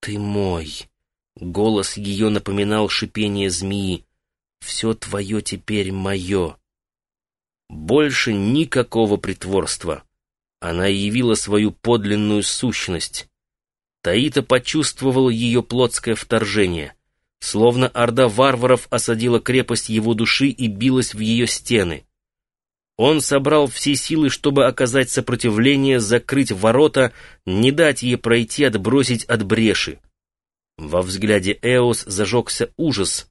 «Ты мой!» Голос ее напоминал шипение змеи. «Все твое теперь мое!» Больше никакого притворства. Она явила свою подлинную сущность. Таита почувствовал ее плотское вторжение, словно орда варваров осадила крепость его души и билась в ее стены. Он собрал все силы, чтобы оказать сопротивление, закрыть ворота, не дать ей пройти, отбросить от бреши. Во взгляде Эос зажегся ужас.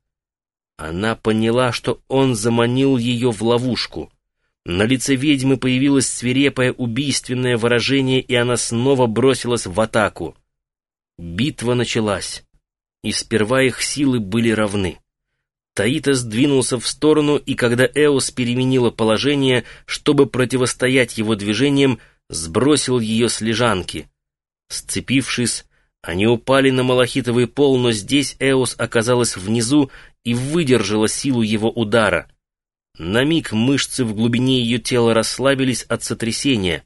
Она поняла, что он заманил ее в ловушку. На лице ведьмы появилось свирепое убийственное выражение, и она снова бросилась в атаку. Битва началась, и сперва их силы были равны. Таита сдвинулся в сторону, и когда Эос переменила положение, чтобы противостоять его движениям, сбросил ее с лежанки. Сцепившись, они упали на малахитовый пол, но здесь Эос оказалась внизу и выдержала силу его удара. На миг мышцы в глубине ее тела расслабились от сотрясения.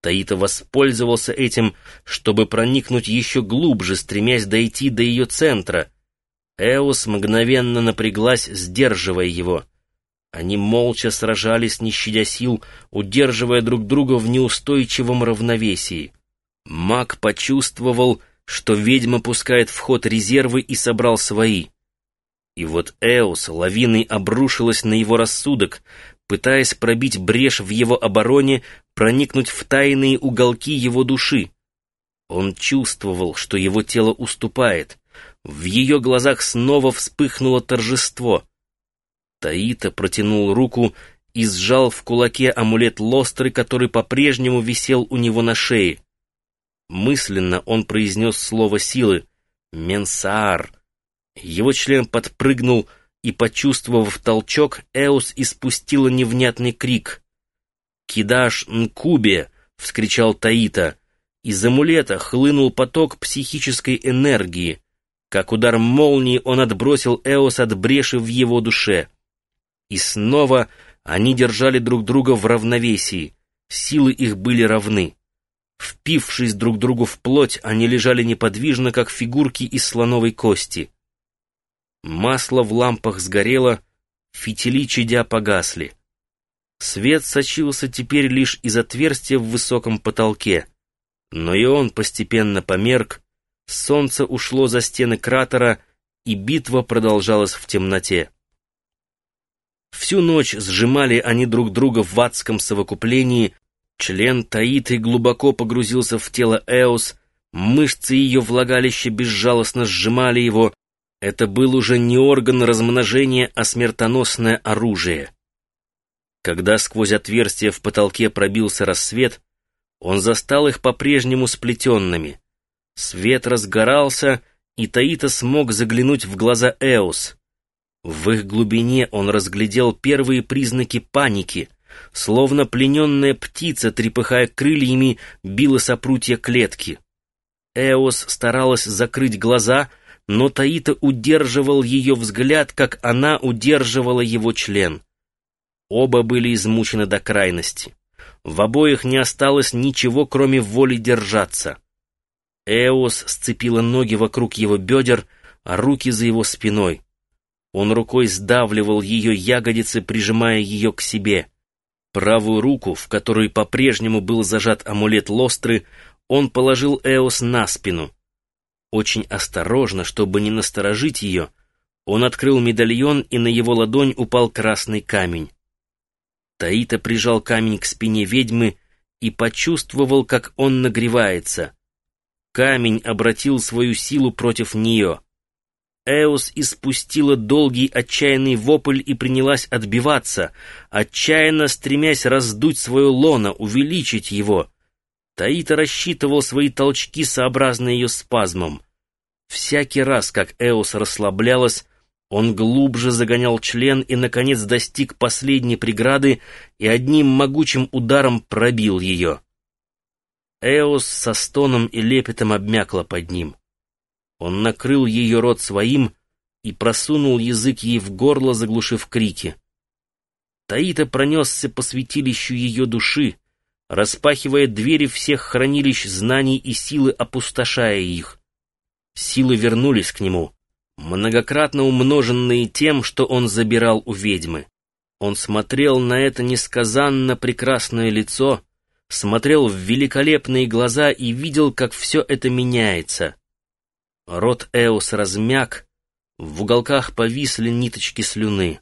Таита воспользовался этим, чтобы проникнуть еще глубже, стремясь дойти до ее центра. Эос мгновенно напряглась, сдерживая его. Они молча сражались, не щадя сил, удерживая друг друга в неустойчивом равновесии. Маг почувствовал, что ведьма пускает в ход резервы и собрал свои. И вот Эос лавиной обрушилась на его рассудок, пытаясь пробить брешь в его обороне, проникнуть в тайные уголки его души. Он чувствовал, что его тело уступает. В ее глазах снова вспыхнуло торжество. Таита протянул руку и сжал в кулаке амулет Лостры, который по-прежнему висел у него на шее. Мысленно он произнес слово силы «Менсаар». Его член подпрыгнул, и, почувствовав толчок, Эус испустила невнятный крик. «Кидаш Нкубе!» — вскричал Таита. Из амулета хлынул поток психической энергии. Как удар молнии он отбросил Эос от бреши в его душе. И снова они держали друг друга в равновесии. Силы их были равны. Впившись друг другу в плоть, они лежали неподвижно, как фигурки из слоновой кости. Масло в лампах сгорело, фитили чадя погасли. Свет сочился теперь лишь из отверстия в высоком потолке, но и он постепенно померк, солнце ушло за стены кратера, и битва продолжалась в темноте. Всю ночь сжимали они друг друга в адском совокуплении, член Таиты глубоко погрузился в тело Эос, мышцы ее влагалища безжалостно сжимали его, это был уже не орган размножения, а смертоносное оружие. Когда сквозь отверстие в потолке пробился рассвет, он застал их по-прежнему сплетенными. Свет разгорался, и Таита смог заглянуть в глаза Эос. В их глубине он разглядел первые признаки паники, словно плененная птица, трепыхая крыльями, била сопрутья клетки. Эос старалась закрыть глаза — но Таита удерживал ее взгляд, как она удерживала его член. Оба были измучены до крайности. В обоих не осталось ничего, кроме воли держаться. Эос сцепила ноги вокруг его бедер, а руки за его спиной. Он рукой сдавливал ее ягодицы, прижимая ее к себе. Правую руку, в которой по-прежнему был зажат амулет Лостры, он положил Эос на спину — очень осторожно, чтобы не насторожить ее, он открыл медальон, и на его ладонь упал красный камень. Таита прижал камень к спине ведьмы и почувствовал, как он нагревается. Камень обратил свою силу против нее. Эос испустила долгий отчаянный вопль и принялась отбиваться, отчаянно стремясь раздуть свое лоно, увеличить его. Таита рассчитывал свои толчки сообразно ее спазмам. Всякий раз, как Эос расслаблялась, он глубже загонял член и, наконец, достиг последней преграды и одним могучим ударом пробил ее. Эос со стоном и лепетом обмякла под ним. Он накрыл ее рот своим и просунул язык ей в горло, заглушив крики. Таита пронесся по святилищу ее души, распахивая двери всех хранилищ знаний и силы, опустошая их. Силы вернулись к нему, многократно умноженные тем, что он забирал у ведьмы. Он смотрел на это несказанно прекрасное лицо, смотрел в великолепные глаза и видел, как все это меняется. Рот Эос размяк, в уголках повисли ниточки слюны.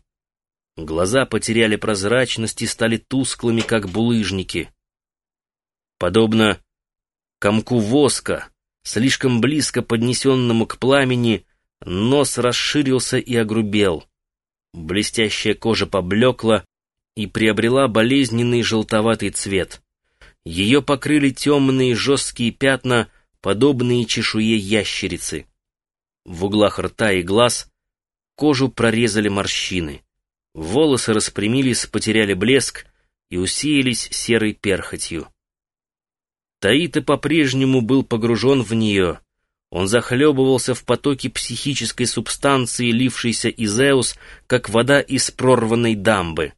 Глаза потеряли прозрачность и стали тусклыми, как булыжники. Подобно комку воска, слишком близко поднесенному к пламени, нос расширился и огрубел. Блестящая кожа поблекла и приобрела болезненный желтоватый цвет. Ее покрыли темные жесткие пятна, подобные чешуе ящерицы. В углах рта и глаз кожу прорезали морщины. Волосы распрямились, потеряли блеск и усеялись серой перхотью. Таита по-прежнему был погружен в нее. Он захлебывался в потоке психической субстанции, лившейся из Эус, как вода из прорванной дамбы.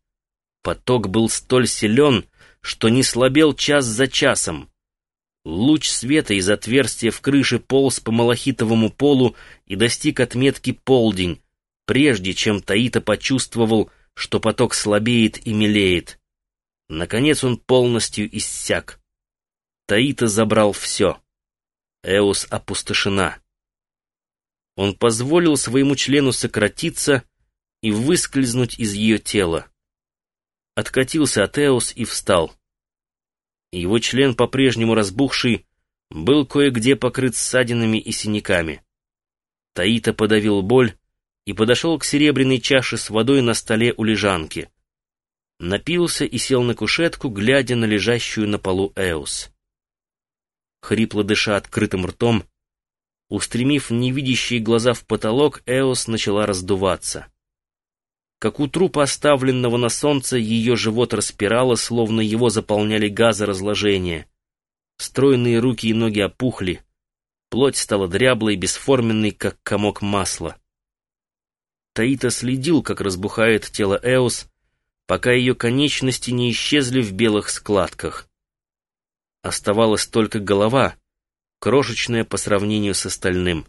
Поток был столь силен, что не слабел час за часом. Луч света из отверстия в крыше полз по малахитовому полу и достиг отметки полдень, прежде чем Таита почувствовал, что поток слабеет и мелеет. Наконец он полностью иссяк. Таита забрал все. Эус опустошена. Он позволил своему члену сократиться и выскользнуть из ее тела. Откатился от и встал. Его член, по-прежнему разбухший, был кое-где покрыт ссадинами и синяками. Таита подавил боль и подошел к серебряной чаше с водой на столе у лежанки. Напился и сел на кушетку, глядя на лежащую на полу Эус хрипло дыша открытым ртом. Устремив невидящие глаза в потолок, Эос начала раздуваться. Как у трупа, оставленного на солнце, ее живот распирало, словно его заполняли газы разложения. Стройные руки и ноги опухли. Плоть стала дряблой, бесформенной, как комок масла. Таита следил, как разбухает тело Эос, пока ее конечности не исчезли в белых складках. Оставалась только голова, крошечная по сравнению с остальным.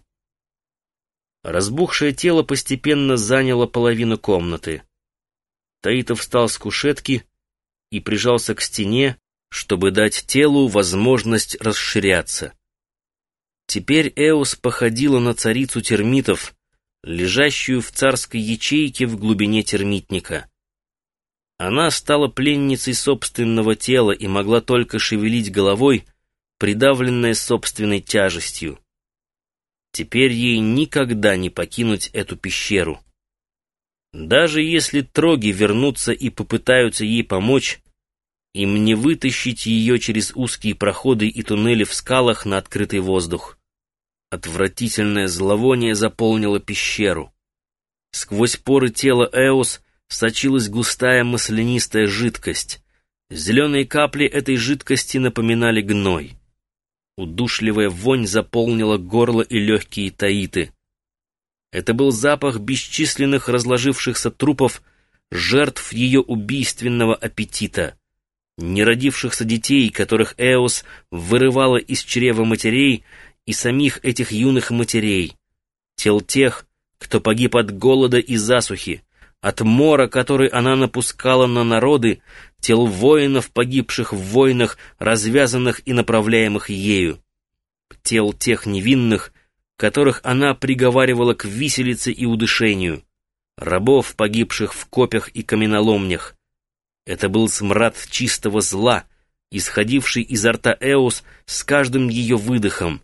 Разбухшее тело постепенно заняло половину комнаты. Таитов встал с кушетки и прижался к стене, чтобы дать телу возможность расширяться. Теперь Эос походила на царицу термитов, лежащую в царской ячейке в глубине термитника. Она стала пленницей собственного тела и могла только шевелить головой, придавленная собственной тяжестью. Теперь ей никогда не покинуть эту пещеру. Даже если троги вернутся и попытаются ей помочь, им не вытащить ее через узкие проходы и туннели в скалах на открытый воздух. Отвратительное зловоние заполнило пещеру. Сквозь поры тела Эос сочилась густая маслянистая жидкость. Зеленые капли этой жидкости напоминали гной. Удушливая вонь заполнила горло и легкие таиты. Это был запах бесчисленных разложившихся трупов, жертв ее убийственного аппетита. Неродившихся детей, которых Эос вырывала из чрева матерей, и самих этих юных матерей. Тел тех, кто погиб от голода и засухи, от мора, который она напускала на народы, тел воинов, погибших в войнах, развязанных и направляемых ею, тел тех невинных, которых она приговаривала к виселице и удушению, рабов, погибших в копях и каменоломнях. Это был смрад чистого зла, исходивший изо рта Эос с каждым ее выдохом.